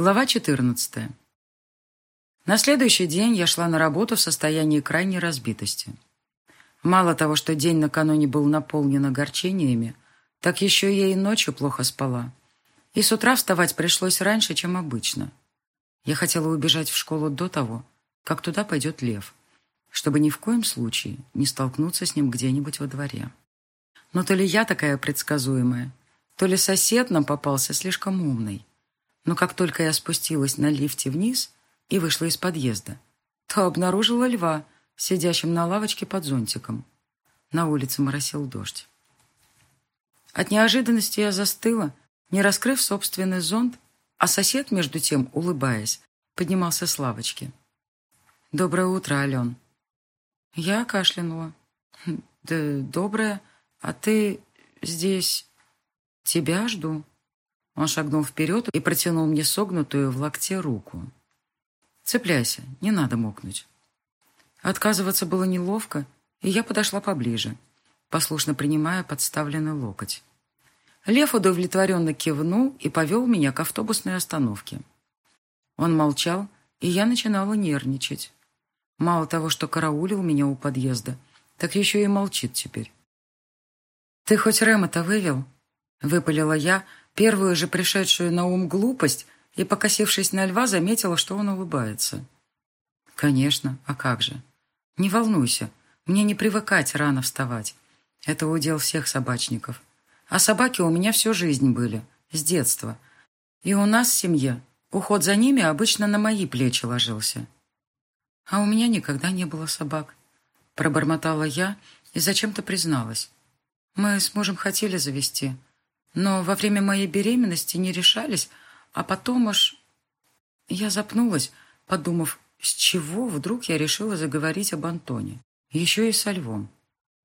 Глава 14. На следующий день я шла на работу в состоянии крайней разбитости. Мало того, что день накануне был наполнен огорчениями, так еще я и ночью плохо спала. И с утра вставать пришлось раньше, чем обычно. Я хотела убежать в школу до того, как туда пойдет лев, чтобы ни в коем случае не столкнуться с ним где-нибудь во дворе. Но то ли я такая предсказуемая, то ли сосед нам попался слишком умный. Но как только я спустилась на лифте вниз и вышла из подъезда, то обнаружила льва, сидящим на лавочке под зонтиком. На улице моросил дождь. От неожиданности я застыла, не раскрыв собственный зонт, а сосед, между тем, улыбаясь, поднимался с лавочки. «Доброе утро, Ален». Я кашлянула. «Хм, «Да доброе. А ты здесь...» «Тебя жду». Он шагнул вперед и протянул мне согнутую в локте руку. «Цепляйся, не надо мокнуть». Отказываться было неловко, и я подошла поближе, послушно принимая подставленный локоть. Лев удовлетворенно кивнул и повел меня к автобусной остановке. Он молчал, и я начинала нервничать. Мало того, что караулил меня у подъезда, так еще и молчит теперь. «Ты хоть Рэма-то вывел?» — выпалила я, первую же пришедшую на ум глупость, и, покосившись на льва, заметила, что он улыбается. «Конечно, а как же? Не волнуйся, мне не привыкать рано вставать. Это удел всех собачников. А собаки у меня всю жизнь были, с детства. И у нас в семье уход за ними обычно на мои плечи ложился. А у меня никогда не было собак. Пробормотала я и зачем-то призналась. Мы с мужем хотели завести, но во время моей беременности не решались, а потом аж... Я запнулась, подумав, с чего вдруг я решила заговорить об Антоне, еще и со львом.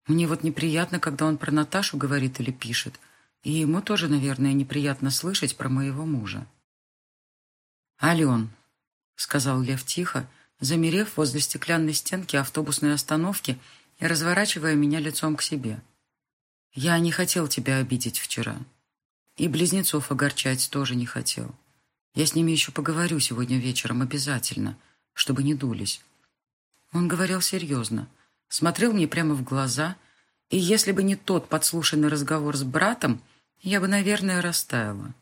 Мне вот неприятно, когда он про Наташу говорит или пишет, и ему тоже, наверное, неприятно слышать про моего мужа. «Ален», — сказал Лев тихо, замерев возле стеклянной стенки автобусной остановки и разворачивая меня лицом к себе. «Я не хотел тебя обидеть вчера. И близнецов огорчать тоже не хотел. Я с ними еще поговорю сегодня вечером обязательно, чтобы не дулись. Он говорил серьезно, смотрел мне прямо в глаза, и если бы не тот подслушанный разговор с братом, я бы, наверное, растаяла.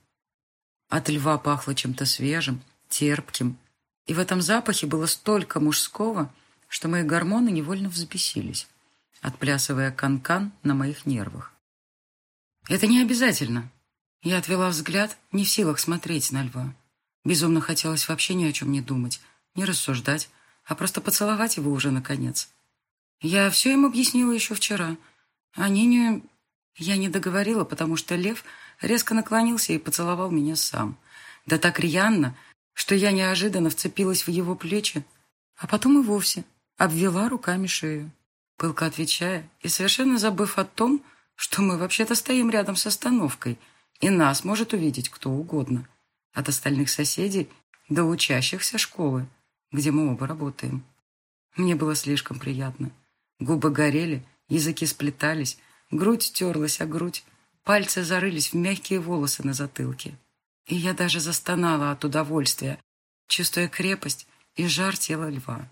От льва пахло чем-то свежим, терпким, и в этом запахе было столько мужского, что мои гормоны невольно взбесились, отплясывая канкан -кан на моих нервах. «Это не обязательно», я отвела взгляд, не в силах смотреть на льва. Безумно хотелось вообще ни о чем не думать, не рассуждать, а просто поцеловать его уже наконец. Я все им объяснила еще вчера. А Ниню я не договорила, потому что лев резко наклонился и поцеловал меня сам. Да так рьяно, что я неожиданно вцепилась в его плечи, а потом и вовсе обвела руками шею, пылко отвечая и совершенно забыв о том, что мы вообще-то стоим рядом с остановкой — и нас может увидеть кто угодно. От остальных соседей до учащихся школы, где мы оба работаем. Мне было слишком приятно. Губы горели, языки сплетались, грудь терлась о грудь, пальцы зарылись в мягкие волосы на затылке. И я даже застонала от удовольствия, чувствуя крепость и жар тела льва.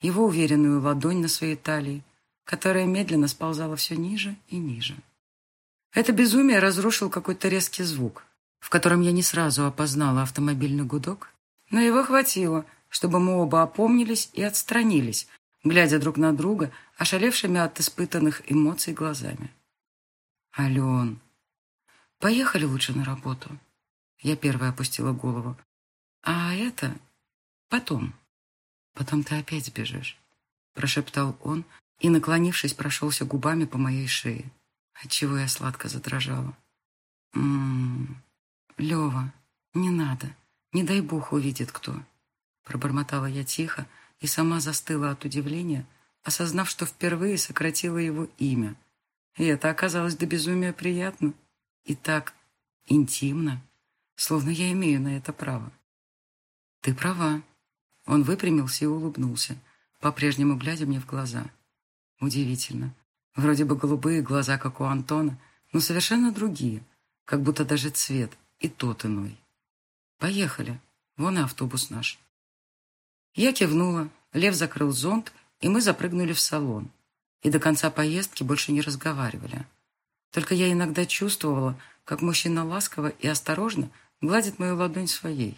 Его уверенную ладонь на своей талии, которая медленно сползала все ниже и ниже. Это безумие разрушил какой-то резкий звук, в котором я не сразу опознала автомобильный гудок, но его хватило, чтобы мы оба опомнились и отстранились, глядя друг на друга, ошалевшими от испытанных эмоций глазами. «Ален, поехали лучше на работу». Я первая опустила голову. «А это потом. Потом ты опять сбежишь», — прошептал он и, наклонившись, прошелся губами по моей шее отчего я сладко задрожала. «М-м-м, Лева, не надо, не дай бог увидит кто». Пробормотала я тихо и сама застыла от удивления, осознав, что впервые сократила его имя. И это оказалось до безумия приятно и так интимно, словно я имею на это право. «Ты права». Он выпрямился и улыбнулся, по-прежнему глядя мне в глаза. Удивительно, Вроде бы голубые глаза, как у Антона, но совершенно другие, как будто даже цвет и тот иной. «Поехали», — Вон и автобус наш. Я кивнула, Лев закрыл зонт, и мы запрыгнули в салон. И до конца поездки больше не разговаривали. Только я иногда чувствовала, как мужчина ласково и осторожно гладит мою ладонь своей,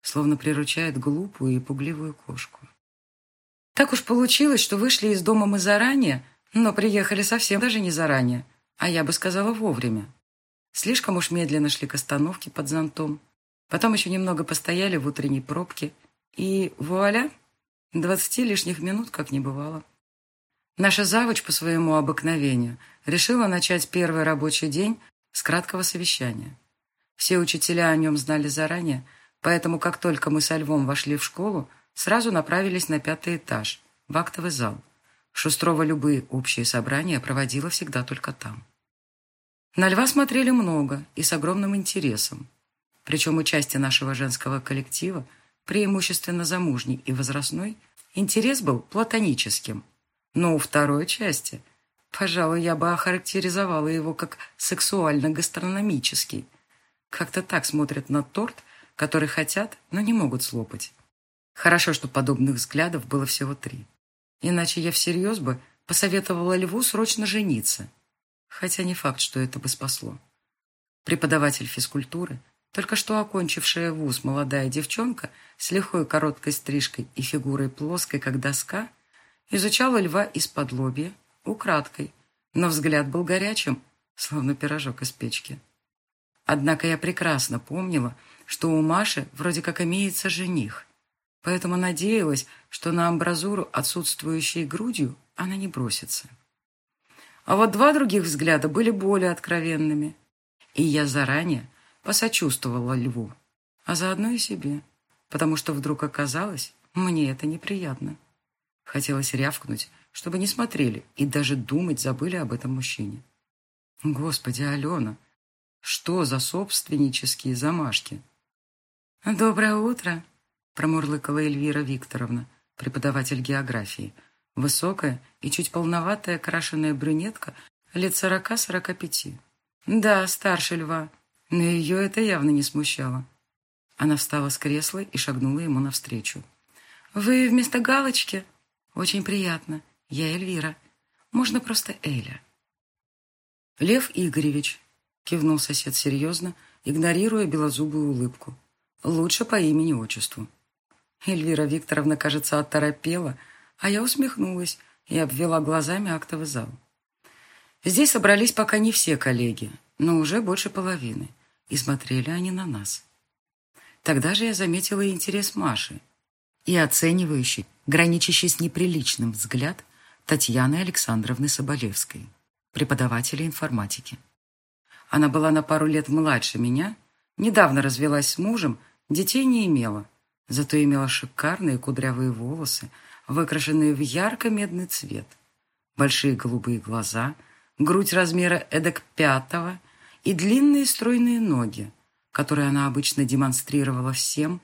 словно приручает глупую и пугливую кошку. Так уж получилось, что вышли из дома мы заранее, но приехали совсем даже не заранее, а я бы сказала вовремя. Слишком уж медленно шли к остановке под зонтом. Потом еще немного постояли в утренней пробке. И вуаля, двадцати лишних минут как не бывало. Наша завуч по своему обыкновению решила начать первый рабочий день с краткого совещания. Все учителя о нем знали заранее, поэтому как только мы со Львом вошли в школу, сразу направились на пятый этаж, в актовый зал. Шустрова любые общие собрания проводила всегда только там. На Льва смотрели много и с огромным интересом. Причем участие нашего женского коллектива, преимущественно замужней и возрастной, интерес был платоническим – но у второй части, пожалуй, я бы охарактеризовала его как сексуально-гастрономический. Как-то так смотрят на торт, который хотят, но не могут слопать. Хорошо, что подобных взглядов было всего три. Иначе я всерьез бы посоветовала Льву срочно жениться. Хотя не факт, что это бы спасло. Преподаватель физкультуры, только что окончившая вуз молодая девчонка с лихой короткой стрижкой и фигурой плоской, как доска, Изучала льва из-под лобья, украдкой, но взгляд был горячим, словно пирожок из печки. Однако я прекрасно помнила, что у Маши вроде как имеется жених, поэтому надеялась, что на амбразуру, отсутствующей грудью, она не бросится. А вот два других взгляда были более откровенными, и я заранее посочувствовала льву, а заодно и себе, потому что вдруг оказалось, мне это неприятно. Хотелось рявкнуть, чтобы не смотрели и даже думать забыли об этом мужчине. Господи, Алена, что за собственнические замашки? Доброе утро, промурлыкала Эльвира Викторовна, преподаватель географии. Высокая и чуть полноватая крашеная брюнетка лет сорока-сорока пяти. Да, старше льва, но ее это явно не смущало. Она встала с кресла и шагнула ему навстречу. «Вы вместо галочки?» «Очень приятно. Я Эльвира. Можно просто Эля». «Лев Игоревич», — кивнул сосед серьезно, игнорируя белозубую улыбку. «Лучше по имени-отчеству». Эльвира Викторовна, кажется, оторопела, а я усмехнулась и обвела глазами актовый зал. Здесь собрались пока не все коллеги, но уже больше половины, и смотрели они на нас. Тогда же я заметила интерес Маши и оценивающий, граничащий с неприличным взгляд Татьяны Александровны Соболевской, преподавателя информатики. Она была на пару лет младше меня, недавно развелась с мужем, детей не имела, зато имела шикарные кудрявые волосы, выкрашенные в ярко-медный цвет, большие голубые глаза, грудь размера эдак пятого и длинные стройные ноги, которые она обычно демонстрировала всем,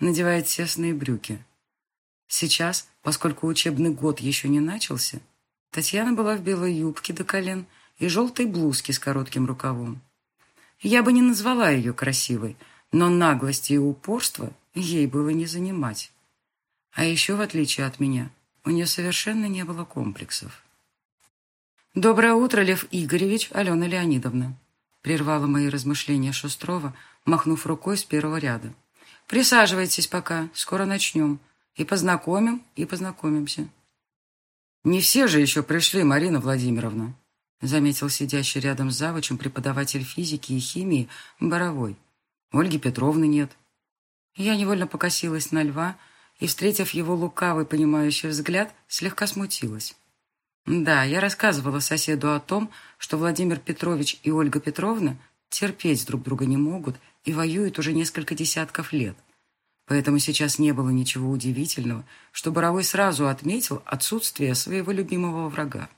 надевая тесные брюки. Сейчас, поскольку учебный год еще не начался, Татьяна была в белой юбке до колен и желтой блузке с коротким рукавом. Я бы не назвала ее красивой, но наглости и упорство ей было не занимать. А еще, в отличие от меня, у нее совершенно не было комплексов. «Доброе утро, Лев Игоревич, Алена Леонидовна», прервала мои размышления Шустрова, махнув рукой с первого ряда. «Присаживайтесь пока, скоро начнем. И познакомим, и познакомимся. Не все же еще пришли, Марина Владимировна, заметил сидящий рядом с завучем преподаватель физики и химии Боровой. Ольги Петровны нет. Я невольно покосилась на льва и, встретив его лукавый, понимающий взгляд, слегка смутилась. Да, я рассказывала соседу о том, что Владимир Петрович и Ольга Петровна терпеть друг друга не могут и воюют уже несколько десятков лет. Поэтому сейчас не было ничего удивительного, что Боровой сразу отметил отсутствие своего любимого врага.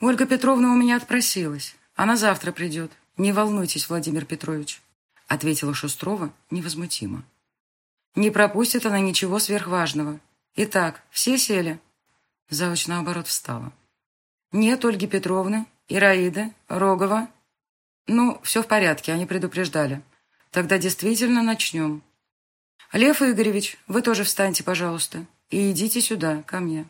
«Ольга Петровна у меня отпросилась. Она завтра придет. Не волнуйтесь, Владимир Петрович», — ответила Шустрова невозмутимо. «Не пропустит она ничего сверхважного. Итак, все сели?» Завуч, наоборот, встала. «Нет Ольги Петровны, Ираиды, Рогова». «Ну, все в порядке, они предупреждали. Тогда действительно начнем. Лев Игоревич, вы тоже встаньте, пожалуйста, и идите сюда, ко мне».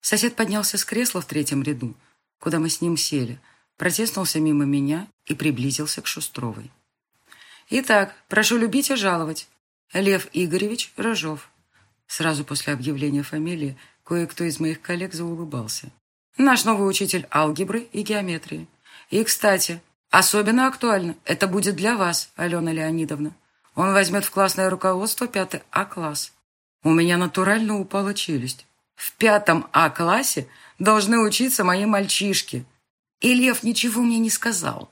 Сосед поднялся с кресла в третьем ряду, куда мы с ним сели, протиснулся мимо меня и приблизился к Шустровой. «Итак, прошу любить и жаловать. Лев Игоревич Рожов». Сразу после объявления фамилии кое-кто из моих коллег заулыбался. «Наш новый учитель алгебры и геометрии. И, кстати, особенно актуально, это будет для вас, Алена Леонидовна. Он возьмет в классное руководство пятый А-класс». У меня натурально упала челюсть. В пятом А-классе должны учиться мои мальчишки. И Лев ничего мне не сказал.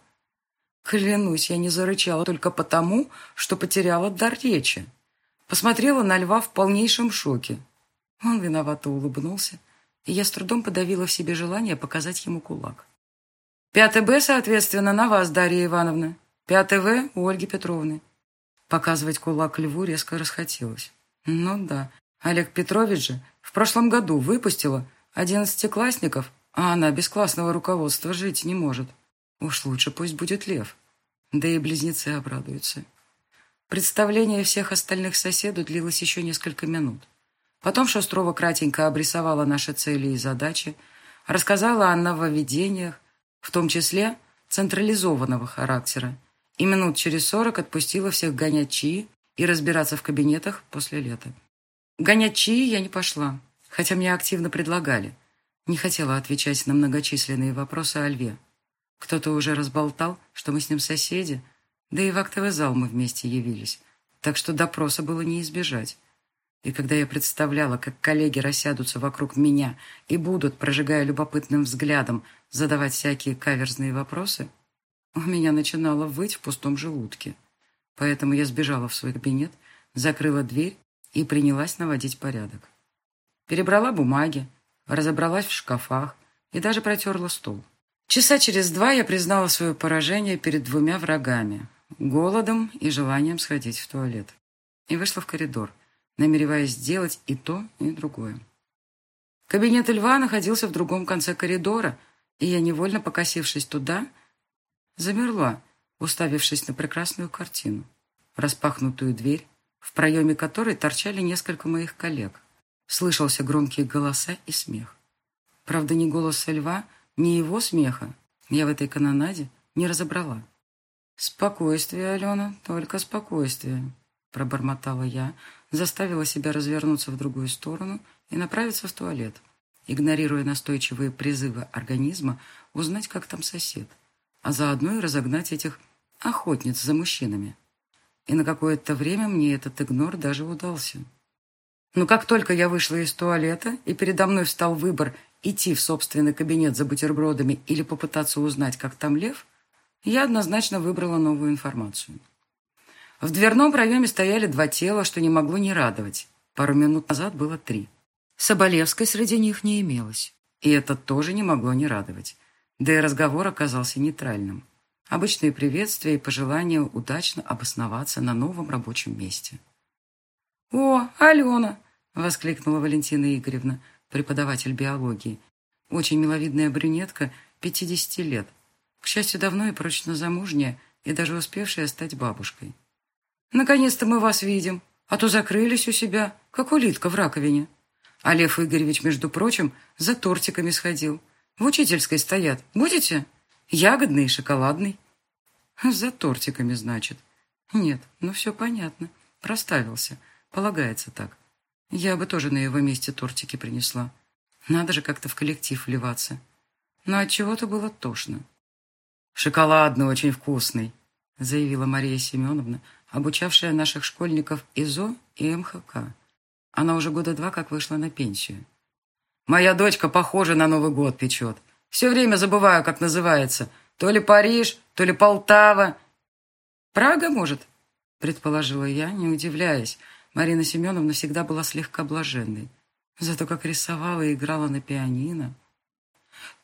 Клянусь, я не зарычала только потому, что потеряла дар речи. Посмотрела на Льва в полнейшем шоке. Он виновато улыбнулся, и я с трудом подавила в себе желание показать ему кулак. «Пятый Б, соответственно, на вас, Дарья Ивановна. Пятый В у Ольги Петровны». Показывать кулак Льву резко расхотелось. Ну да, Олег Петрович же в прошлом году выпустила одиннадцатиклассников, а она без классного руководства жить не может. Уж лучше пусть будет Лев. Да и близнецы обрадуются. Представление всех остальных соседу длилось еще несколько минут. Потом Шустрова кратенько обрисовала наши цели и задачи, рассказала о нововведениях, в том числе централизованного характера, и минут через сорок отпустила всех гонять чаи и разбираться в кабинетах после лета. Гонять чаи я не пошла, хотя мне активно предлагали. Не хотела отвечать на многочисленные вопросы о льве. Кто-то уже разболтал, что мы с ним соседи, да и в актовый зал мы вместе явились, так что допроса было не избежать. И когда я представляла, как коллеги рассядутся вокруг меня и будут, прожигая любопытным взглядом, задавать всякие каверзные вопросы, у меня начинало выть в пустом желудке. Поэтому я сбежала в свой кабинет, закрыла дверь и принялась наводить порядок. Перебрала бумаги, разобралась в шкафах и даже протерла стол. Часа через два я признала свое поражение перед двумя врагами – голодом и желанием сходить в туалет. И вышла в коридор, намереваясь сделать и то, и другое. Кабинет льва находился в другом конце коридора, и я, невольно покосившись туда, замерла, уставившись на прекрасную картину, распахнутую дверь, в проеме которой торчали несколько моих коллег. Слышался громкие голоса и смех. Правда, ни голоса льва, ни его смеха я в этой канонаде не разобрала. «Спокойствие, Алена, только спокойствие», — пробормотала я, заставила себя развернуться в другую сторону и направиться в туалет, игнорируя настойчивые призывы организма узнать, как там сосед, а заодно и разогнать этих охотниц за мужчинами и на какое-то время мне этот игнор даже удался. Но как только я вышла из туалета, и передо мной встал выбор идти в собственный кабинет за бутербродами или попытаться узнать, как там лев, я однозначно выбрала новую информацию. В дверном проеме стояли два тела, что не могло не радовать. Пару минут назад было три. Соболевской среди них не имелось. И это тоже не могло не радовать. Да и разговор оказался нейтральным. Обычные приветствия и пожелания удачно обосноваться на новом рабочем месте. «О, Алена!» — воскликнула Валентина Игоревна, преподаватель биологии. Очень миловидная брюнетка, 50 лет. К счастью, давно и прочно замужняя, и даже успевшая стать бабушкой. «Наконец-то мы вас видим, а то закрылись у себя, как улитка в раковине. А Лев Игоревич, между прочим, за тортиками сходил. В учительской стоят. Будете?» Ягодный и шоколадный. За тортиками, значит. Нет, ну все понятно. Проставился. Полагается так. Я бы тоже на его месте тортики принесла. Надо же как-то в коллектив вливаться. Но от чего то было тошно. «Шоколадный очень вкусный», заявила Мария Семеновна, обучавшая наших школьников ИЗО и МХК. Она уже года два как вышла на пенсию. «Моя дочка похожа на Новый год печет. Все время забываю, как называется. То ли Париж, то ли Полтава. Прага, может?» Предположила я, не удивляясь. Марина Семеновна всегда была слегка блаженной. Зато как рисовала и играла на пианино.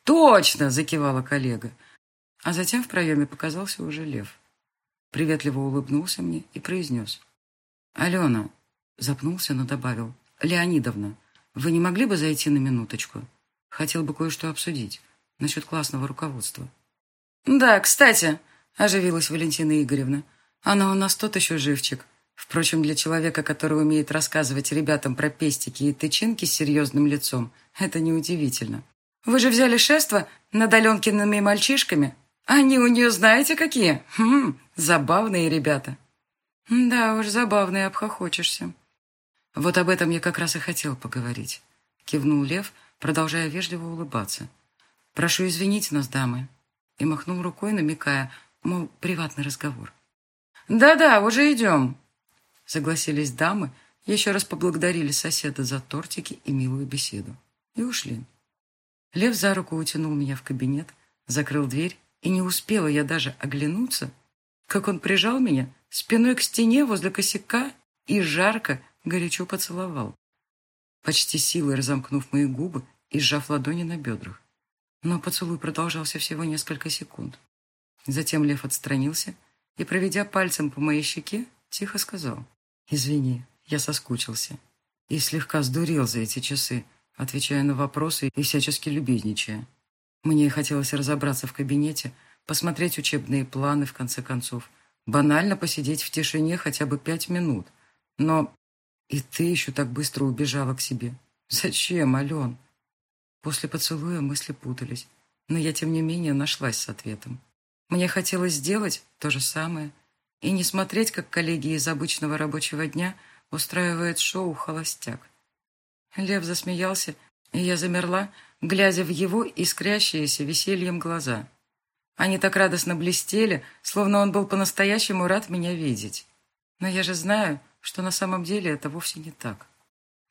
«Точно!» — закивала коллега. А затем в проеме показался уже лев. Приветливо улыбнулся мне и произнес. «Алена!» — запнулся, но добавил. «Леонидовна, вы не могли бы зайти на минуточку? Хотел бы кое-что обсудить насчет классного руководства. «Да, кстати», — оживилась Валентина Игоревна, «она у нас тот еще живчик. Впрочем, для человека, который умеет рассказывать ребятам про пестики и тычинки с серьезным лицом, это неудивительно. «Вы же взяли шество над Аленкиными мальчишками? Они у нее знаете какие? Хм, забавные ребята». «Да уж, забавные, обхохочешься». «Вот об этом я как раз и хотел поговорить», — кивнул Лев, продолжая вежливо улыбаться. «Прошу извинить нас, дамы», — и махнул рукой, намекая, мол, приватный разговор. «Да-да, уже идем», — согласились дамы, еще раз поблагодарили соседа за тортики и милую беседу и ушли. Лев за руку утянул меня в кабинет, закрыл дверь, и не успела я даже оглянуться, как он прижал меня спиной к стене возле косяка и жарко, горячо поцеловал, почти силой разомкнув мои губы и сжав ладони на бедрах. Но поцелуй продолжался всего несколько секунд. Затем Лев отстранился и, проведя пальцем по моей щеке, тихо сказал, «Извини, я соскучился и слегка сдурел за эти часы, отвечая на вопросы и всячески любезничая. Мне хотелось разобраться в кабинете, посмотреть учебные планы, в конце концов, банально посидеть в тишине хотя бы пять минут. Но и ты еще так быстро убежала к себе. Зачем, Ален? После поцелуя мысли путались, но я, тем не менее, нашлась с ответом. Мне хотелось сделать то же самое и не смотреть, как коллеги из обычного рабочего дня устраивают шоу «Холостяк». Лев засмеялся, и я замерла, глядя в его искрящиеся весельем глаза. Они так радостно блестели, словно он был по-настоящему рад меня видеть. Но я же знаю, что на самом деле это вовсе не так.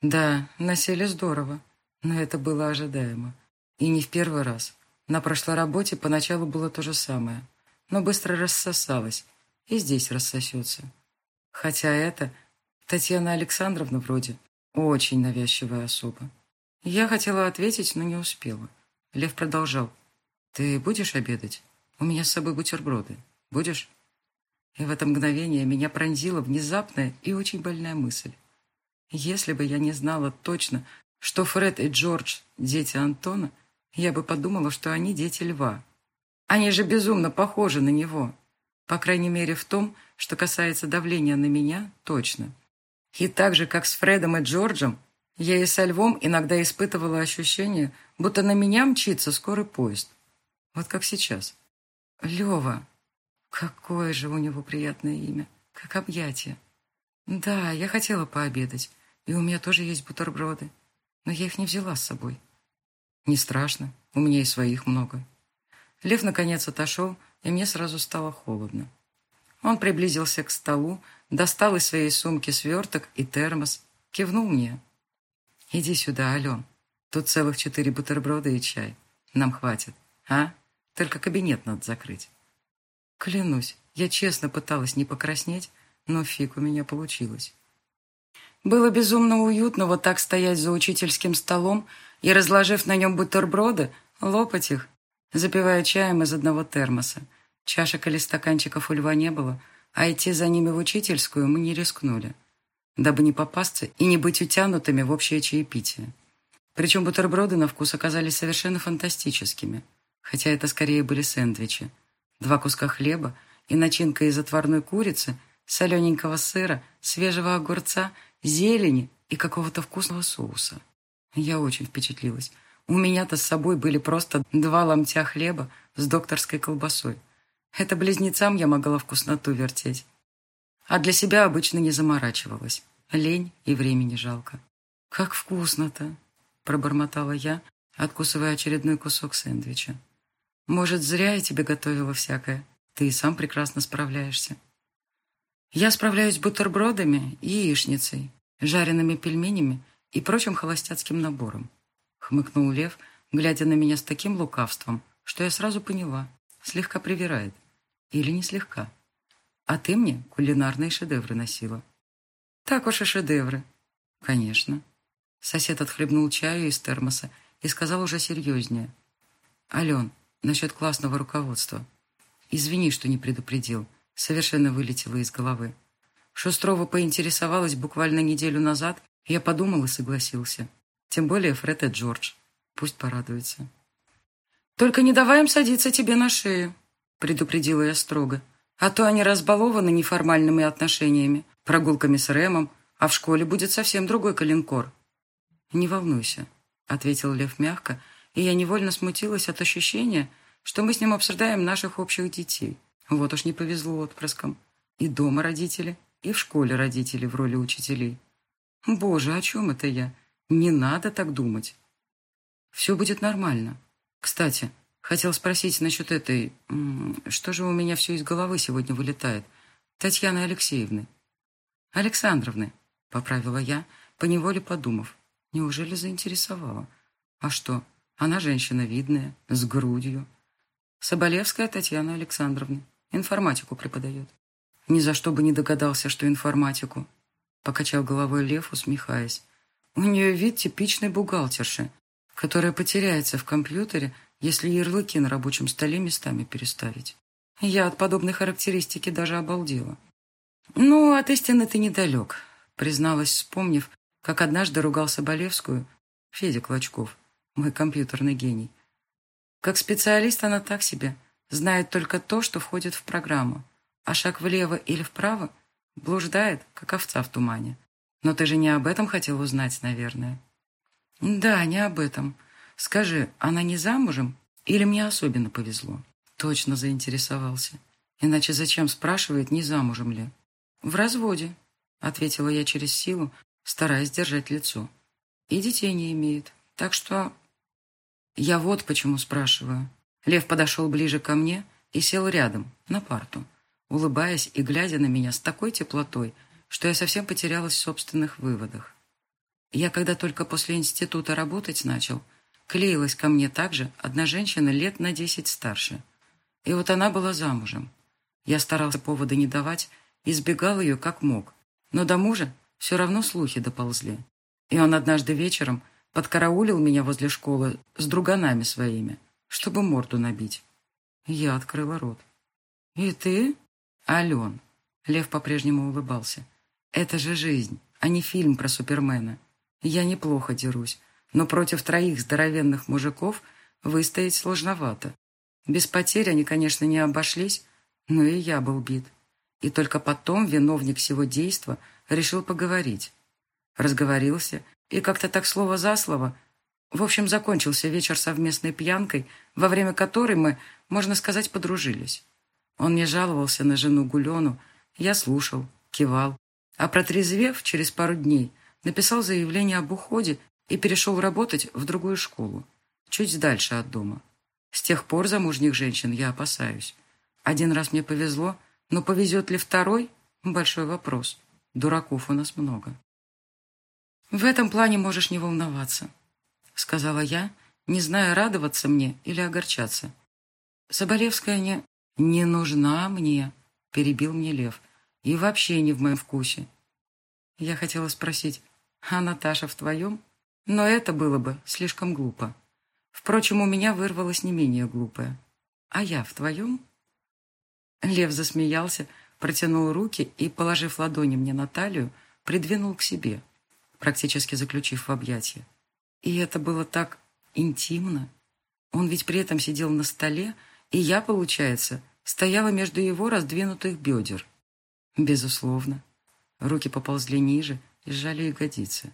Да, носили здорово, но это было ожидаемо. И не в первый раз. На прошлой работе поначалу было то же самое, но быстро рассосалось, и здесь рассосется. Хотя это Татьяна Александровна вроде очень навязчивая особа. Я хотела ответить, но не успела. Лев продолжал. «Ты будешь обедать? У меня с собой бутерброды. Будешь?» И в это мгновение меня пронзила внезапная и очень больная мысль. Если бы я не знала точно, что Фред и Джордж – дети Антона, я бы подумала, что они дети льва. Они же безумно похожи на него. По крайней мере, в том, что касается давления на меня, точно. И так же, как с Фредом и Джорджем, я и со львом иногда испытывала ощущение, будто на меня мчится скорый поезд. Вот как сейчас. Лева. Какое же у него приятное имя. Как объятие. Да, я хотела пообедать, и у меня тоже есть бутерброды, но я их не взяла с собой. Не страшно, у меня и своих много. Лев наконец отошел, и мне сразу стало холодно. Он приблизился к столу, достал из своей сумки сверток и термос, кивнул мне. «Иди сюда, Ален. Тут целых четыре бутерброда и чай. Нам хватит, а? Только кабинет надо закрыть». Клянусь, я честно пыталась не покраснеть, но фиг у меня получилось. Было безумно уютно вот так стоять за учительским столом и, разложив на нем бутерброды, лопать их, запивая чаем из одного термоса. Чашек или стаканчиков у льва не было, а идти за ними в учительскую мы не рискнули, дабы не попасться и не быть утянутыми в общее чаепитие. Причем бутерброды на вкус оказались совершенно фантастическими, хотя это скорее были сэндвичи. Два куска хлеба и начинка из отварной курицы, солененького сыра, свежего огурца, зелени и какого-то вкусного соуса. Я очень впечатлилась. У меня-то с собой были просто два ломтя хлеба с докторской колбасой. Это близнецам я могла вкусноту вертеть. А для себя обычно не заморачивалась. Лень и времени жалко. «Как вкусно-то!» – пробормотала я, откусывая очередной кусок сэндвича. «Может, зря я тебе готовила всякое. Ты и сам прекрасно справляешься». Я справляюсь бутербродами, яичницей, жареными пельменями и прочим холостяцким набором хмыкнул Лев, глядя на меня с таким лукавством, что я сразу поняла, слегка привирает. Или не слегка. А ты мне кулинарные шедевры носила. Так уж и шедевры. Конечно. Сосед отхлебнул чаю из термоса и сказал уже серьезнее. Ален, насчет классного руководства. Извини, что не предупредил. Совершенно вылетело из головы. Шустрова поинтересовалась буквально неделю назад, я подумал и согласился. Тем более Фред и Джордж. Пусть порадуются. «Только не давай им садиться тебе на шею», — предупредила я строго. «А то они разбалованы неформальными отношениями, прогулками с Рэмом, а в школе будет совсем другой калинкор. «Не волнуйся», — ответил Лев мягко, и я невольно смутилась от ощущения, что мы с ним обсуждаем наших общих детей. Вот уж не повезло отпрыскам. И дома родители, и в школе родители в роли учителей. Боже, о чем это я? Не надо так думать. Все будет нормально. Кстати, хотел спросить насчет этой... Что же у меня все из головы сегодня вылетает? Татьяны Алексеевны. Александровны, поправила я, поневоле подумав. Неужели заинтересовала? А что, она женщина видная, с грудью. Соболевская Татьяна Александровна. Информатику преподает. Ни за что бы не догадался, что информатику. Покачал головой Лев, усмехаясь. У нее вид типичной бухгалтерши, которая потеряется в компьютере, если ярлыки на рабочем столе местами переставить. Я от подобной характеристики даже обалдела. «Ну, от истины ты недалек», призналась, вспомнив, как однажды ругал Соболевскую Федя Клочков, мой компьютерный гений. Как специалист она так себе, знает только то, что входит в программу, а шаг влево или вправо блуждает, как овца в тумане. Но ты же не об этом хотел узнать, наверное. Да, не об этом. Скажи, она не замужем или мне особенно повезло? Точно заинтересовался. Иначе зачем спрашивает, не замужем ли? В разводе, ответила я через силу, стараясь держать лицо. И детей не имеет. Так что... Я вот почему спрашиваю. Лев подошел ближе ко мне и сел рядом, на парту, улыбаясь и глядя на меня с такой теплотой, что я совсем потерялась в собственных выводах. Я, когда только после института работать начал, клеилась ко мне также одна женщина лет на десять старше. И вот она была замужем. Я старался повода не давать, избегал ее как мог. Но до мужа все равно слухи доползли. И он однажды вечером подкараулил меня возле школы с друганами своими, чтобы морду набить. Я открыла рот. «И ты?» «Ален». Лев по-прежнему улыбался. «Это же жизнь, а не фильм про Супермена. Я неплохо дерусь, но против троих здоровенных мужиков выстоять сложновато. Без потерь они, конечно, не обошлись, но и я был бит. И только потом виновник всего действа решил поговорить. Разговорился, и как-то так слово за слово. В общем, закончился вечер совместной пьянкой, во время которой мы, можно сказать, подружились. Он мне жаловался на жену Гулену, я слушал, кивал. А протрезвев через пару дней, написал заявление об уходе и перешел работать в другую школу, чуть дальше от дома. С тех пор замужних женщин я опасаюсь. Один раз мне повезло, но повезет ли второй – большой вопрос. Дураков у нас много. «В этом плане можешь не волноваться», — сказала я, не зная, радоваться мне или огорчаться. «Соболевская не...» «Не нужна мне», — перебил мне Лев, — «и вообще не в моем вкусе». Я хотела спросить, а Наташа в твоем? Но это было бы слишком глупо. Впрочем, у меня вырвалось не менее глупое. А я в твоем? Лев засмеялся, протянул руки и, положив ладони мне на талию, придвинул к себе — практически заключив в объятия. И это было так интимно. Он ведь при этом сидел на столе, и я, получается, стояла между его раздвинутых бедер. Безусловно. Руки поползли ниже и сжали ягодицы.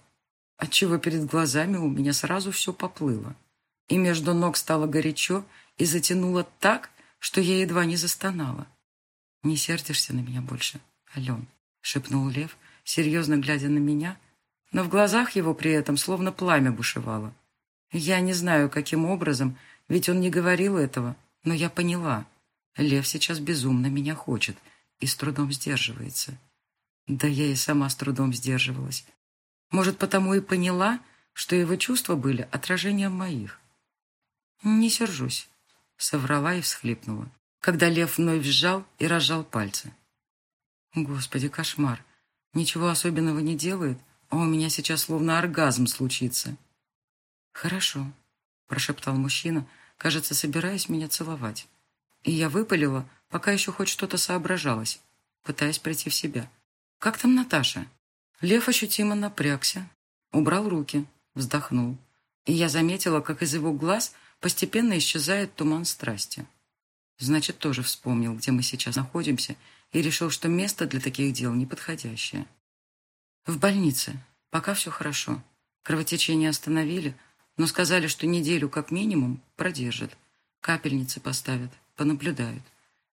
Отчего перед глазами у меня сразу все поплыло. И между ног стало горячо и затянуло так, что я едва не застонала. «Не сердишься на меня больше, Ален?» — шепнул Лев, серьезно глядя на меня — но в глазах его при этом словно пламя бушевало. Я не знаю, каким образом, ведь он не говорил этого, но я поняла. Лев сейчас безумно меня хочет и с трудом сдерживается. Да я и сама с трудом сдерживалась. Может, потому и поняла, что его чувства были отражением моих. «Не сержусь», — соврала и всхлипнула, когда лев вновь сжал и разжал пальцы. «Господи, кошмар! Ничего особенного не делает, а у меня сейчас словно оргазм случится. «Хорошо», — прошептал мужчина, кажется, собираясь меня целовать. И я выпалила, пока еще хоть что-то соображалось, пытаясь прийти в себя. «Как там Наташа?» Лев ощутимо напрягся, убрал руки, вздохнул. И я заметила, как из его глаз постепенно исчезает туман страсти. Значит, тоже вспомнил, где мы сейчас находимся, и решил, что место для таких дел неподходящее. В больнице. Пока все хорошо. Кровотечение остановили, но сказали, что неделю как минимум продержат. Капельницы поставят, понаблюдают.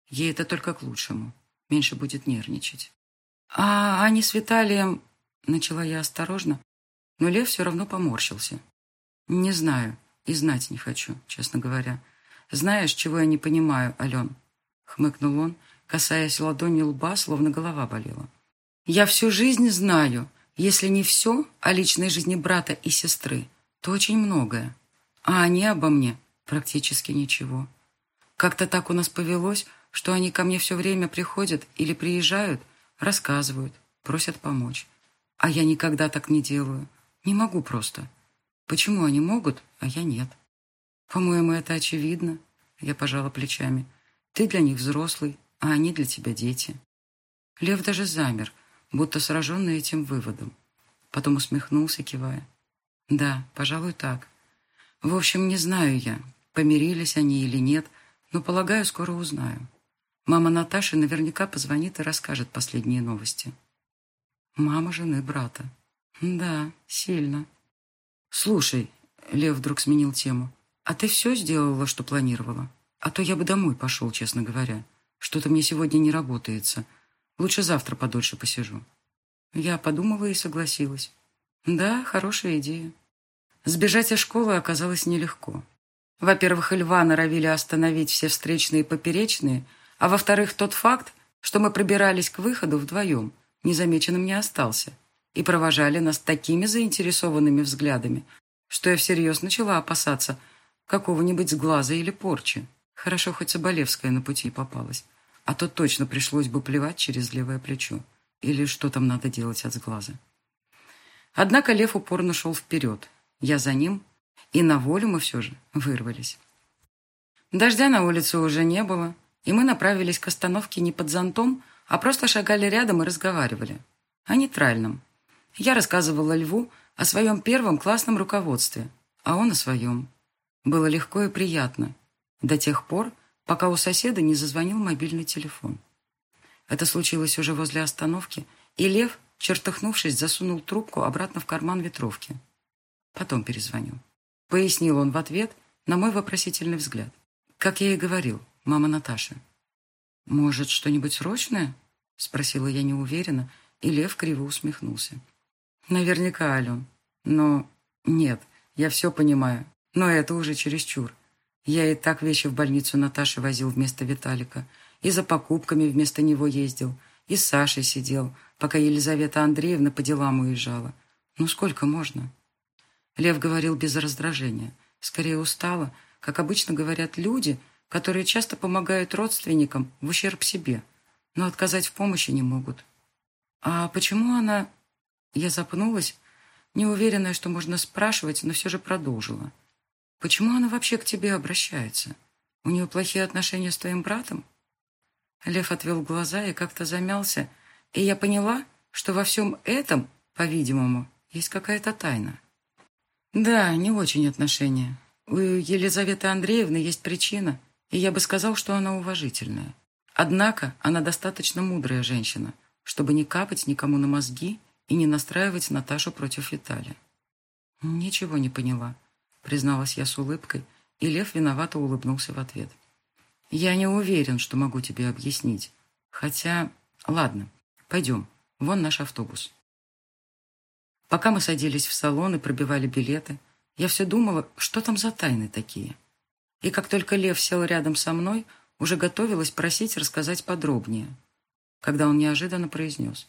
Ей это только к лучшему. Меньше будет нервничать. А они с Виталием... Начала я осторожно, но Лев все равно поморщился. Не знаю и знать не хочу, честно говоря. Знаешь, чего я не понимаю, Ален? Хмыкнул он, касаясь ладонью лба, словно голова болела. Я всю жизнь знаю, если не все о личной жизни брата и сестры, то очень многое. А они обо мне практически ничего. Как-то так у нас повелось, что они ко мне все время приходят или приезжают, рассказывают, просят помочь. А я никогда так не делаю. Не могу просто. Почему они могут, а я нет? По-моему, это очевидно. Я пожала плечами. Ты для них взрослый, а они для тебя дети. Лев даже замер, будто сраженный этим выводом. Потом усмехнулся, кивая. Да, пожалуй, так. В общем, не знаю я, помирились они или нет, но, полагаю, скоро узнаю. Мама Наташи наверняка позвонит и расскажет последние новости. Мама жены брата. Да, сильно. Слушай, Лев вдруг сменил тему. А ты все сделала, что планировала? А то я бы домой пошел, честно говоря. Что-то мне сегодня не работается. Лучше завтра подольше посижу. Я подумала и согласилась. Да, хорошая идея. Сбежать из школы оказалось нелегко. Во-первых, льва норовили остановить все встречные и поперечные, а во-вторых, тот факт, что мы пробирались к выходу вдвоем, незамеченным не остался, и провожали нас такими заинтересованными взглядами, что я всерьез начала опасаться какого-нибудь сглаза или порчи. Хорошо, хоть Соболевская на пути попалась, а то точно пришлось бы плевать через левое плечо. Или что там надо делать от сглаза. Однако лев упорно шел вперед. Я за ним, и на волю мы все же вырвались. Дождя на улице уже не было, и мы направились к остановке не под зонтом, а просто шагали рядом и разговаривали. О нейтральном. Я рассказывала Льву о своем первом классном руководстве, а он о своем. Было легко и приятно. До тех пор, пока у соседа не зазвонил мобильный телефон. Это случилось уже возле остановки, и Лев, чертыхнувшись, засунул трубку обратно в карман ветровки. Потом перезвоню. Пояснил он в ответ на мой вопросительный взгляд. Как я и говорил, мама Наташи. «Может, что-нибудь срочное?» Спросила я неуверенно, и Лев криво усмехнулся. «Наверняка, Ален. Но нет, я все понимаю. Но это уже чересчур. Я и так вещи в больницу Наташи возил вместо Виталика, и за покупками вместо него ездил, и с Сашей сидел, пока Елизавета Андреевна по делам уезжала. Ну сколько можно?» Лев говорил без раздражения. Скорее устало, как обычно говорят люди, которые часто помогают родственникам в ущерб себе, но отказать в помощи не могут. «А почему она...» Я запнулась, неуверенная, что можно спрашивать, но все же продолжила. «Почему она вообще к тебе обращается? У нее плохие отношения с твоим братом?» Лев отвел глаза и как-то замялся, и я поняла, что во всем этом, по-видимому, есть какая-то тайна. Да, не очень отношения. У Елизаветы Андреевны есть причина, и я бы сказал, что она уважительная. Однако она достаточно мудрая женщина, чтобы не капать никому на мозги и не настраивать Наташу против Виталия. «Ничего не поняла», — призналась я с улыбкой, и Лев виновато улыбнулся в ответ. «Я не уверен, что могу тебе объяснить. Хотя... Ладно, пойдем, вон наш автобус». Пока мы садились в салон и пробивали билеты, я все думала, что там за тайны такие. И как только Лев сел рядом со мной, уже готовилась просить рассказать подробнее, когда он неожиданно произнес.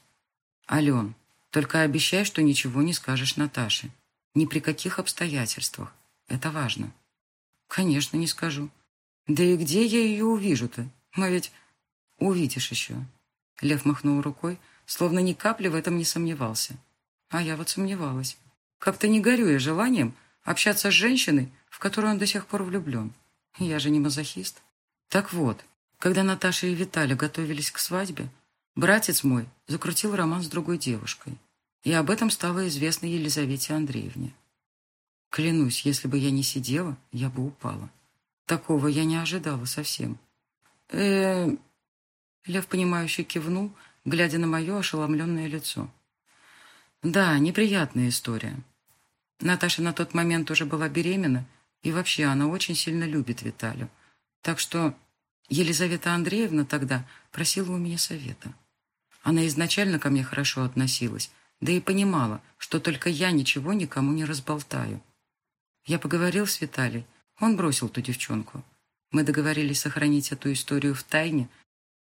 «Ален, только обещай, что ничего не скажешь Наташе. Ни при каких обстоятельствах. Это важно». «Конечно, не скажу. Да и где я ее увижу-то? Мы ведь...» «Увидишь еще». Лев махнул рукой, словно ни капли в этом не сомневался. А я вот сомневалась. Как-то не горю я желанием общаться с женщиной, в которую он до сих пор влюблен. Я же не мазохист. Так вот, когда Наташа и Виталий готовились к свадьбе, братец мой закрутил роман с другой девушкой. И об этом стало известно Елизавете Андреевне. Клянусь, если бы я не сидела, я бы упала. Такого я не ожидала совсем. э Лев, понимающе кивнул, глядя на мое ошеломленное лицо. Да, неприятная история. Наташа на тот момент уже была беременна, и вообще она очень сильно любит Виталию. Так что Елизавета Андреевна тогда просила у меня совета. Она изначально ко мне хорошо относилась, да и понимала, что только я ничего никому не разболтаю. Я поговорил с Виталием, он бросил ту девчонку. Мы договорились сохранить эту историю в тайне,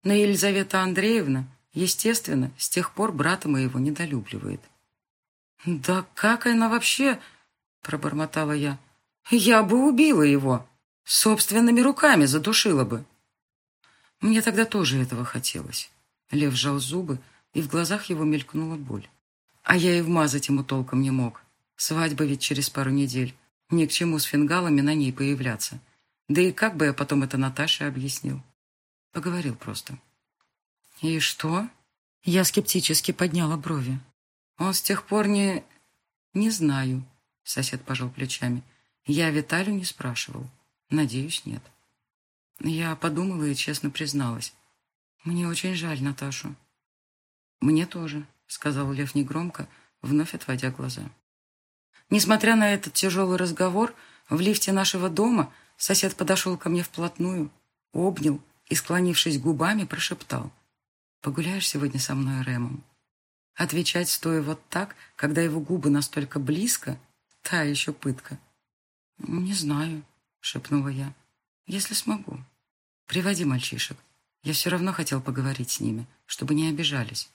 но Елизавета Андреевна, естественно, с тех пор брата моего недолюбливает. «Да как она вообще?» — пробормотала я. «Я бы убила его. Собственными руками задушила бы». Мне тогда тоже этого хотелось. Лев сжал зубы, и в глазах его мелькнула боль. А я и вмазать ему толком не мог. Свадьба ведь через пару недель. Ни к чему с фингалами на ней появляться. Да и как бы я потом это Наташе объяснил? Поговорил просто. «И что?» Я скептически подняла брови. «Он с тех пор не...» «Не знаю», — сосед пожал плечами. «Я Виталию не спрашивал. Надеюсь, нет». Я подумала и честно призналась. «Мне очень жаль Наташу». «Мне тоже», — сказал Лев негромко, вновь отводя глаза. Несмотря на этот тяжелый разговор, в лифте нашего дома сосед подошел ко мне вплотную, обнял и, склонившись губами, прошептал. «Погуляешь сегодня со мной, Рэмом?» Отвечать, стоя вот так, когда его губы настолько близко, та еще пытка. «Не знаю», — шепнула я, — «если смогу. Приводи мальчишек. Я все равно хотел поговорить с ними, чтобы не обижались».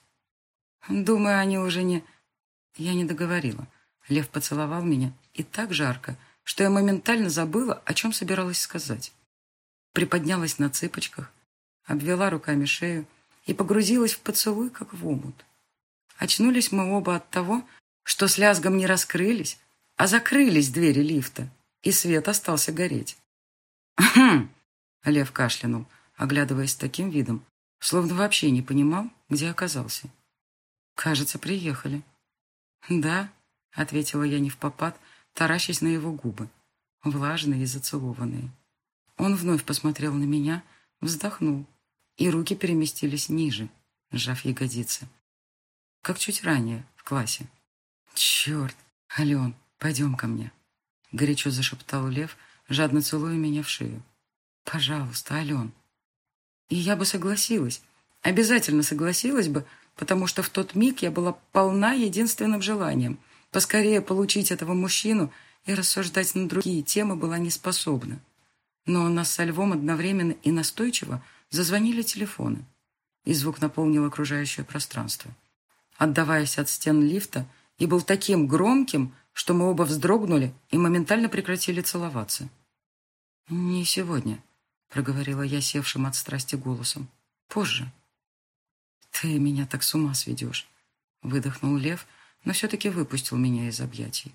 «Думаю, они уже не...» Я не договорила. Лев поцеловал меня и так жарко, что я моментально забыла, о чем собиралась сказать. Приподнялась на цыпочках, обвела руками шею и погрузилась в поцелуй, как в омут. Очнулись мы оба от того, что с лязгом не раскрылись, а закрылись двери лифта, и свет остался гореть. «Хм!» — Лев кашлянул, оглядываясь таким видом, словно вообще не понимал, где оказался. «Кажется, приехали». «Да», — ответила я не в попад, таращась на его губы, влажные и зацелованные. Он вновь посмотрел на меня, вздохнул, и руки переместились ниже, сжав ягодицы. Как чуть ранее, в классе. «Черт! Ален, пойдем ко мне!» Горячо зашептал Лев, жадно целуя меня в шею. «Пожалуйста, Ален!» И я бы согласилась, обязательно согласилась бы, потому что в тот миг я была полна единственным желанием — Поскорее получить этого мужчину и рассуждать на другие темы была не способна. Но у нас со Львом одновременно и настойчиво зазвонили телефоны, и звук наполнил окружающее пространство. Отдаваясь от стен лифта, и был таким громким, что мы оба вздрогнули и моментально прекратили целоваться. «Не сегодня», — проговорила я севшим от страсти голосом. «Позже». «Ты меня так с ума сведешь», — выдохнул Лев, — но все-таки выпустил меня из объятий.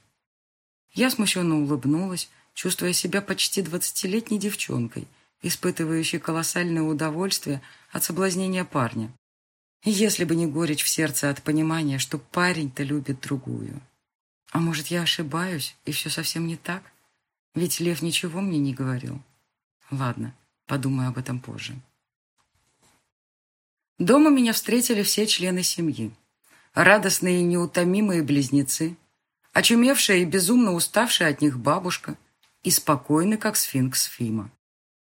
Я смущенно улыбнулась, чувствуя себя почти двадцатилетней девчонкой, испытывающей колоссальное удовольствие от соблазнения парня. Если бы не горечь в сердце от понимания, что парень-то любит другую. А может, я ошибаюсь, и все совсем не так? Ведь Лев ничего мне не говорил. Ладно, подумаю об этом позже. Дома меня встретили все члены семьи радостные и неутомимые близнецы, очумевшая и безумно уставшая от них бабушка и спокойный, как сфинкс Фима.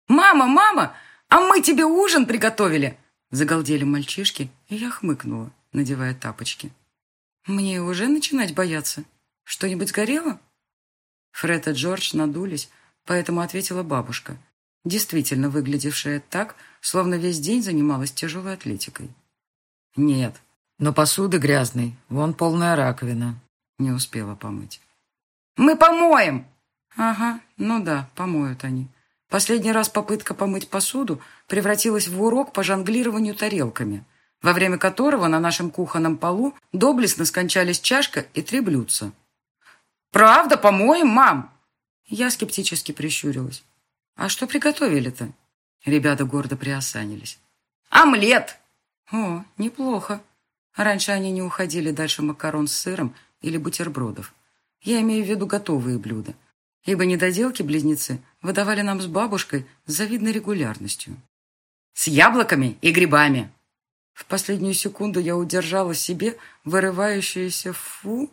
«Мама, мама, а мы тебе ужин приготовили!» Загалдели мальчишки, и я хмыкнула, надевая тапочки. «Мне уже начинать бояться? Что-нибудь сгорело?» Фред и Джордж надулись, поэтому ответила бабушка, действительно выглядевшая так, словно весь день занималась тяжелой атлетикой. «Нет, но посуды грязной, вон полная раковина. Не успела помыть. «Мы помоем!» «Ага, ну да, помоют они». Последний раз попытка помыть посуду превратилась в урок по жонглированию тарелками, во время которого на нашем кухонном полу доблестно скончались чашка и три блюдца. «Правда, помоем, мам?» Я скептически прищурилась. «А что приготовили-то?» Ребята гордо приосанились. «Омлет!» «О, неплохо. Раньше они не уходили дальше макарон с сыром или бутербродов. Я имею в виду готовые блюда. Ибо недоделки близнецы выдавали нам с бабушкой с завидной регулярностью. С яблоками и грибами. В последнюю секунду я удержала себе вырывающееся «фу».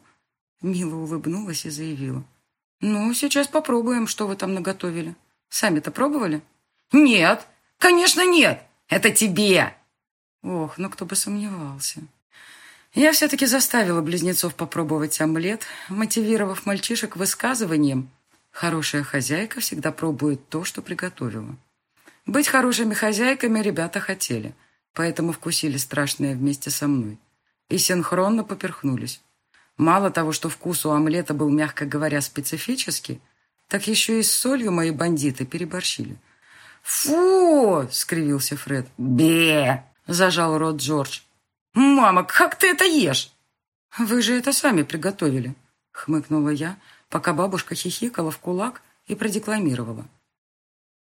Мила улыбнулась и заявила. «Ну, сейчас попробуем, что вы там наготовили. Сами-то пробовали?» «Нет, конечно нет. Это тебе!» Ох, ну кто бы сомневался. Я все-таки заставила близнецов попробовать омлет, мотивировав мальчишек высказыванием «Хорошая хозяйка всегда пробует то, что приготовила». Быть хорошими хозяйками ребята хотели, поэтому вкусили страшное вместе со мной. И синхронно поперхнулись. Мало того, что вкус у омлета был, мягко говоря, специфический, так еще и с солью мои бандиты переборщили. «Фу!» — скривился Фред. «Бе!» — зажал рот Джордж. «Мама, как ты это ешь?» «Вы же это сами приготовили», — хмыкнула я, пока бабушка хихикала в кулак и продекламировала.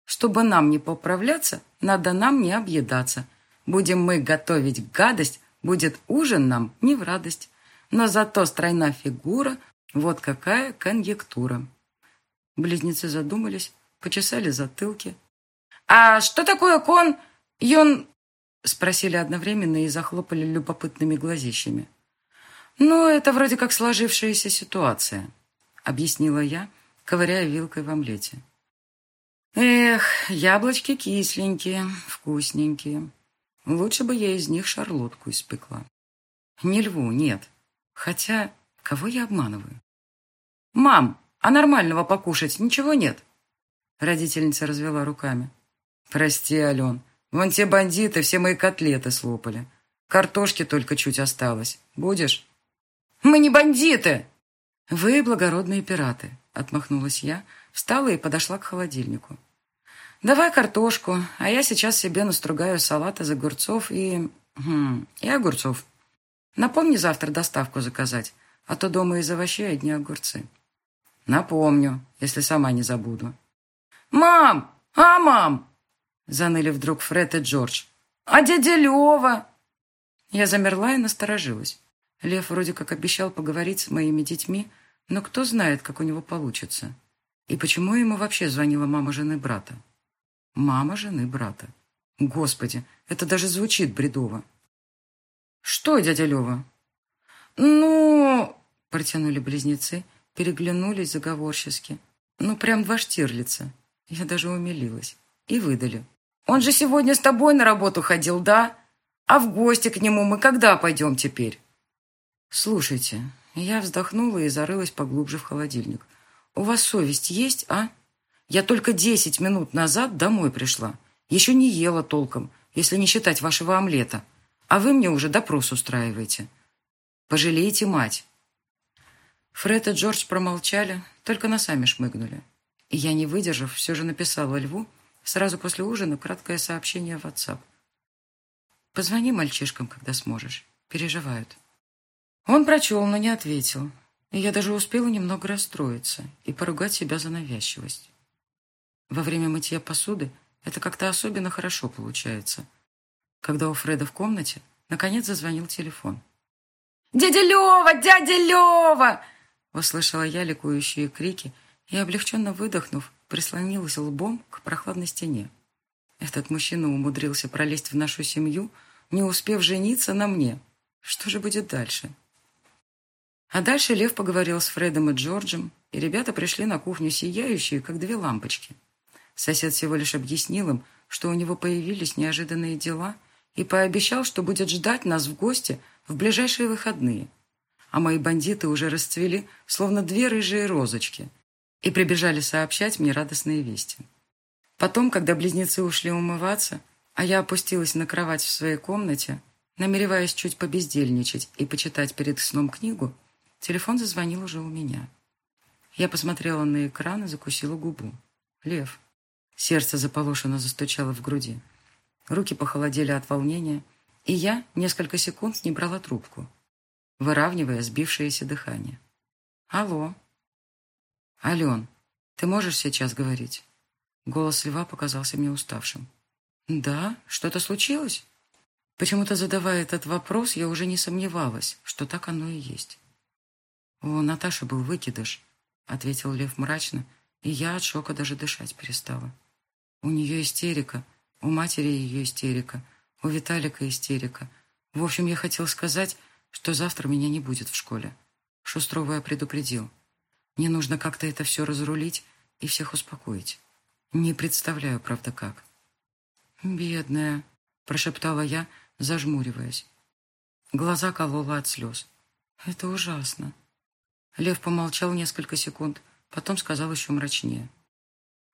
«Чтобы нам не поправляться, надо нам не объедаться. Будем мы готовить гадость, будет ужин нам не в радость. Но зато стройна фигура, вот какая конъюнктура». Близнецы задумались, почесали затылки. «А что такое кон... юн... Спросили одновременно и захлопали любопытными глазищами. «Ну, это вроде как сложившаяся ситуация», — объяснила я, ковыряя вилкой в омлете. «Эх, яблочки кисленькие, вкусненькие. Лучше бы я из них шарлотку испекла. Не льву, нет. Хотя, кого я обманываю? «Мам, а нормального покушать ничего нет?» Родительница развела руками. «Прости, Ален, Вон те бандиты все мои котлеты слопали. Картошки только чуть осталось. Будешь? Мы не бандиты! Вы благородные пираты, отмахнулась я, встала и подошла к холодильнику. Давай картошку, а я сейчас себе настругаю салат из огурцов и... Хм, и огурцов. Напомни завтра доставку заказать, а то дома из овощей одни огурцы. Напомню, если сама не забуду. «Мам! А, мам!» Заныли вдруг Фред и Джордж. «А дядя Лева?» Я замерла и насторожилась. Лев вроде как обещал поговорить с моими детьми, но кто знает, как у него получится. И почему ему вообще звонила мама жены брата? Мама жены брата. Господи, это даже звучит бредово. «Что, дядя Лева?» «Ну...» — протянули близнецы, переглянулись заговорчески. «Ну, прям два штирлица». Я даже умилилась. И выдали. Он же сегодня с тобой на работу ходил, да? А в гости к нему мы когда пойдем теперь?» «Слушайте, я вздохнула и зарылась поглубже в холодильник. У вас совесть есть, а? Я только десять минут назад домой пришла. Еще не ела толком, если не считать вашего омлета. А вы мне уже допрос устраиваете. Пожалеете мать». Фред и Джордж промолчали, только носами шмыгнули. И я, не выдержав, все же написала Льву, Сразу после ужина краткое сообщение в WhatsApp. «Позвони мальчишкам, когда сможешь. Переживают». Он прочел, но не ответил. И я даже успела немного расстроиться и поругать себя за навязчивость. Во время мытья посуды это как-то особенно хорошо получается. Когда у Фреда в комнате наконец зазвонил телефон. «Дядя Лева! Дядя Лева!» Услышала я ликующие крики и, облегченно выдохнув, прислонилась лбом к прохладной стене. Этот мужчина умудрился пролезть в нашу семью, не успев жениться на мне. Что же будет дальше? А дальше Лев поговорил с Фредом и Джорджем, и ребята пришли на кухню сияющие, как две лампочки. Сосед всего лишь объяснил им, что у него появились неожиданные дела, и пообещал, что будет ждать нас в гости в ближайшие выходные. А мои бандиты уже расцвели, словно две рыжие розочки – и прибежали сообщать мне радостные вести. Потом, когда близнецы ушли умываться, а я опустилась на кровать в своей комнате, намереваясь чуть побездельничать и почитать перед сном книгу, телефон зазвонил уже у меня. Я посмотрела на экран и закусила губу. Лев. Сердце заполошенно застучало в груди. Руки похолодели от волнения, и я несколько секунд не брала трубку, выравнивая сбившееся дыхание. «Алло», «Ален, ты можешь сейчас говорить?» Голос льва показался мне уставшим. «Да? Что-то случилось?» Почему-то, задавая этот вопрос, я уже не сомневалась, что так оно и есть. «У Наташи был выкидыш», — ответил Лев мрачно, и я от шока даже дышать перестала. «У нее истерика. У матери ее истерика, у Виталика истерика. В общем, я хотел сказать, что завтра меня не будет в школе. Шустрова я предупредил. Мне нужно как-то это все разрулить и всех успокоить. Не представляю, правда, как. «Бедная», — прошептала я, зажмуриваясь. Глаза колола от слез. «Это ужасно». Лев помолчал несколько секунд, потом сказал еще мрачнее.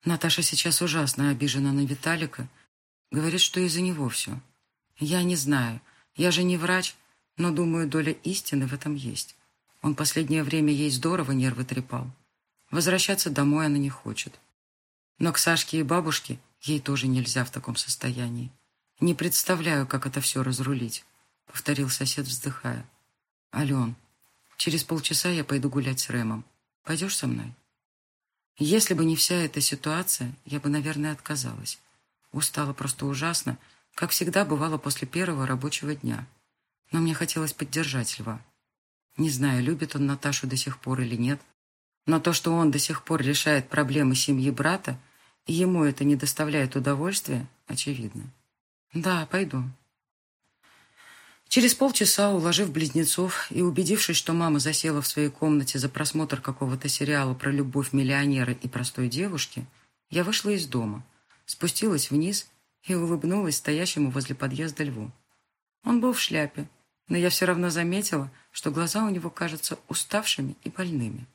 «Наташа сейчас ужасно обижена на Виталика. Говорит, что из-за него все. Я не знаю. Я же не врач, но, думаю, доля истины в этом есть. Он последнее время ей здорово нервы трепал. Возвращаться домой она не хочет. Но к Сашке и бабушке ей тоже нельзя в таком состоянии. Не представляю, как это все разрулить», — повторил сосед, вздыхая. «Ален, через полчаса я пойду гулять с Рэмом. Пойдешь со мной?» Если бы не вся эта ситуация, я бы, наверное, отказалась. Устала просто ужасно, как всегда бывало после первого рабочего дня. Но мне хотелось поддержать Льва. Не знаю, любит он Наташу до сих пор или нет, но то, что он до сих пор решает проблемы семьи брата, и ему это не доставляет удовольствия, очевидно. Да, пойду. Через полчаса, уложив близнецов и убедившись, что мама засела в своей комнате за просмотр какого-то сериала про любовь миллионера и простой девушки, я вышла из дома, спустилась вниз и улыбнулась стоящему возле подъезда льву. Он был в шляпе, но я все равно заметила, что глаза у него кажутся уставшими и больными.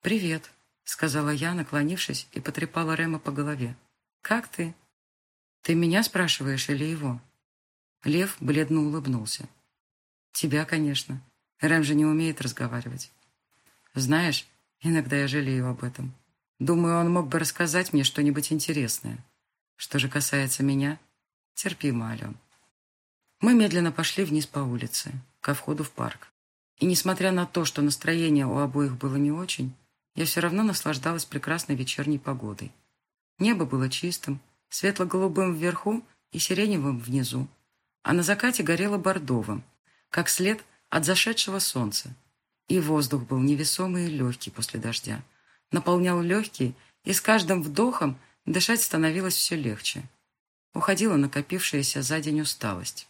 «Привет», — сказала я, наклонившись и потрепала Рема по голове. «Как ты?» «Ты меня спрашиваешь или его?» Лев бледно улыбнулся. «Тебя, конечно. Рэм же не умеет разговаривать. Знаешь, иногда я жалею об этом. Думаю, он мог бы рассказать мне что-нибудь интересное. Что же касается меня, терпимо, Ален». Мы медленно пошли вниз по улице, ко входу в парк. И несмотря на то, что настроение у обоих было не очень, я все равно наслаждалась прекрасной вечерней погодой. Небо было чистым, светло-голубым вверху и сиреневым внизу, а на закате горело бордовым, как след от зашедшего солнца. И воздух был невесомый и легкий после дождя, наполнял легкие, и с каждым вдохом дышать становилось все легче. Уходила накопившаяся за день усталость.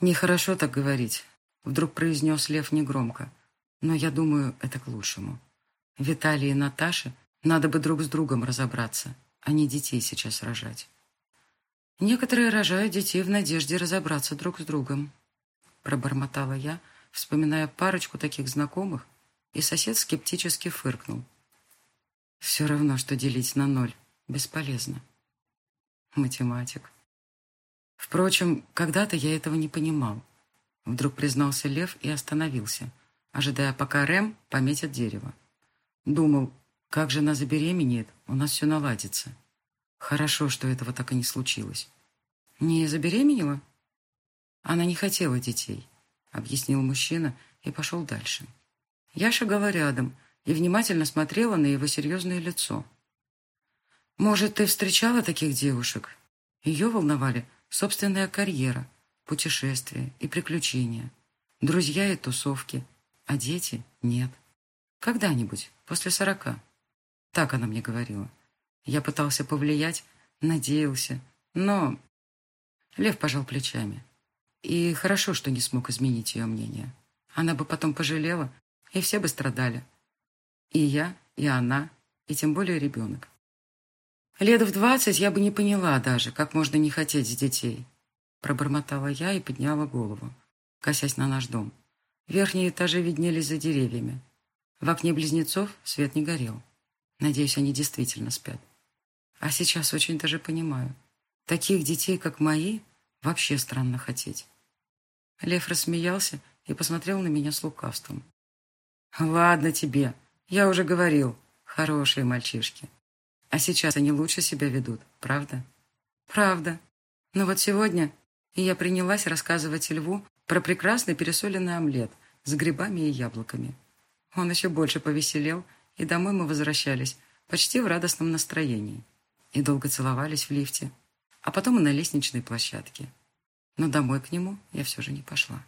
«Нехорошо так говорить», — вдруг произнес Лев негромко, «но я думаю, это к лучшему. Виталий и Наташе надо бы друг с другом разобраться, а не детей сейчас рожать. Некоторые рожают детей в надежде разобраться друг с другом. Пробормотала я, вспоминая парочку таких знакомых, и сосед скептически фыркнул. Все равно, что делить на ноль. Бесполезно. Математик. Впрочем, когда-то я этого не понимал. Вдруг признался Лев и остановился, ожидая, пока Рэм пометит дерево. Думал, как же она забеременеет, у нас все наладится. Хорошо, что этого так и не случилось. Не забеременела? Она не хотела детей, объяснил мужчина и пошел дальше. Я шагала рядом и внимательно смотрела на его серьезное лицо. Может, ты встречала таких девушек? Ее волновали собственная карьера, путешествия и приключения, друзья и тусовки, а дети нет. Когда-нибудь, после сорока. Так она мне говорила. Я пытался повлиять, надеялся, но... Лев пожал плечами. И хорошо, что не смог изменить ее мнение. Она бы потом пожалела, и все бы страдали. И я, и она, и тем более ребенок. Лет в двадцать я бы не поняла даже, как можно не хотеть детей. Пробормотала я и подняла голову, косясь на наш дом. Верхние этажи виднелись за деревьями. В окне близнецов свет не горел. Надеюсь, они действительно спят. А сейчас очень даже понимаю. Таких детей, как мои, вообще странно хотеть. Лев рассмеялся и посмотрел на меня с лукавством. «Ладно тебе, я уже говорил, хорошие мальчишки. А сейчас они лучше себя ведут, правда?» «Правда. Но вот сегодня и я принялась рассказывать Льву про прекрасный пересоленный омлет с грибами и яблоками. Он еще больше повеселел, и домой мы возвращались, почти в радостном настроении. И долго целовались в лифте, а потом и на лестничной площадке. Но домой к нему я все же не пошла.